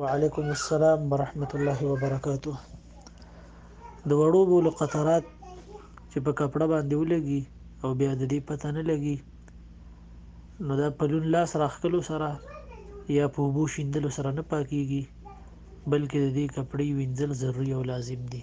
وعلیکم السلام ورحمت الله وبرکاته د وړو بولو قطرات چې په کپړه باندې ولګي او بیا د دې پته نه لګي نو دا په لون لاس راخکلو سره یا په وبو شیندلو سره نه پاکیږي بلکې د دې کپړې وینځل ضروري او لازم دي